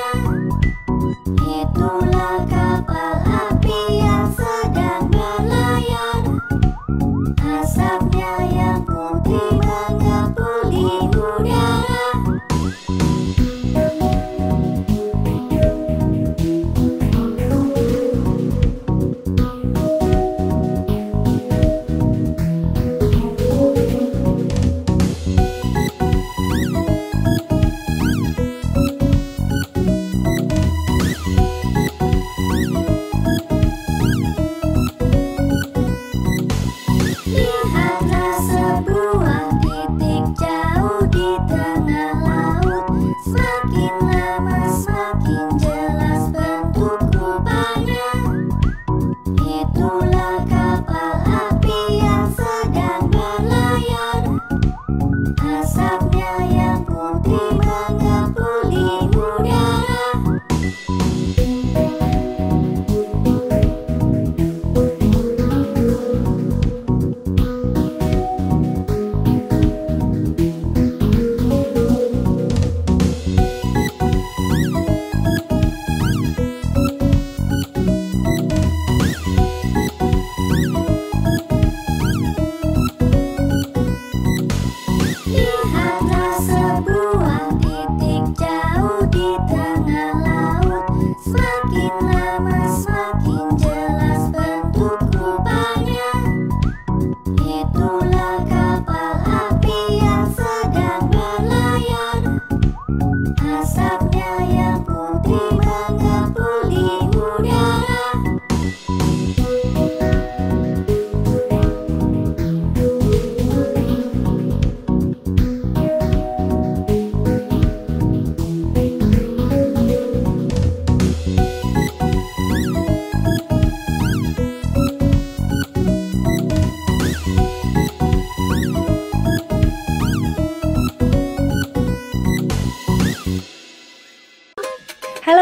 Yeah.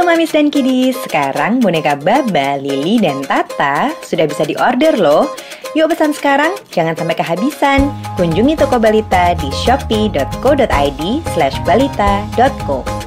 Mamis dan Kidis, sekarang boneka Baba, Lili, dan Tata sudah bisa diorder loh. Yuk pesan sekarang, jangan sampai kehabisan. Kunjungi toko Balita di shopee.co.id slash balita.co